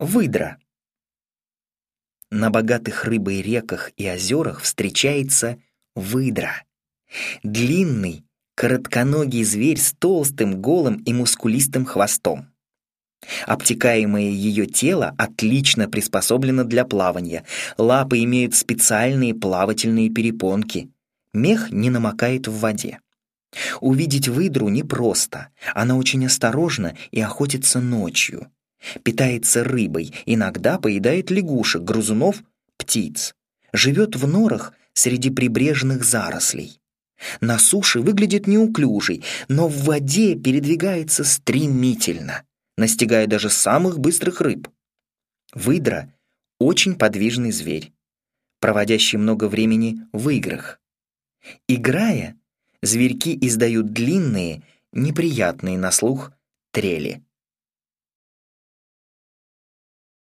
Выдра. На богатых рыбой реках и озерах встречается выдра. Длинный, коротконогий зверь с толстым, голым и мускулистым хвостом. Обтекаемое ее тело отлично приспособлено для плавания. Лапы имеют специальные плавательные перепонки. Мех не намокает в воде. Увидеть выдру непросто. Она очень осторожна и охотится ночью. Питается рыбой, иногда поедает лягушек, грызунов, птиц. Живет в норах среди прибрежных зарослей. На суше выглядит неуклюжей, но в воде передвигается стремительно, настигая даже самых быстрых рыб. Выдра — очень подвижный зверь, проводящий много времени в играх. Играя, зверьки издают длинные, неприятные на слух трели.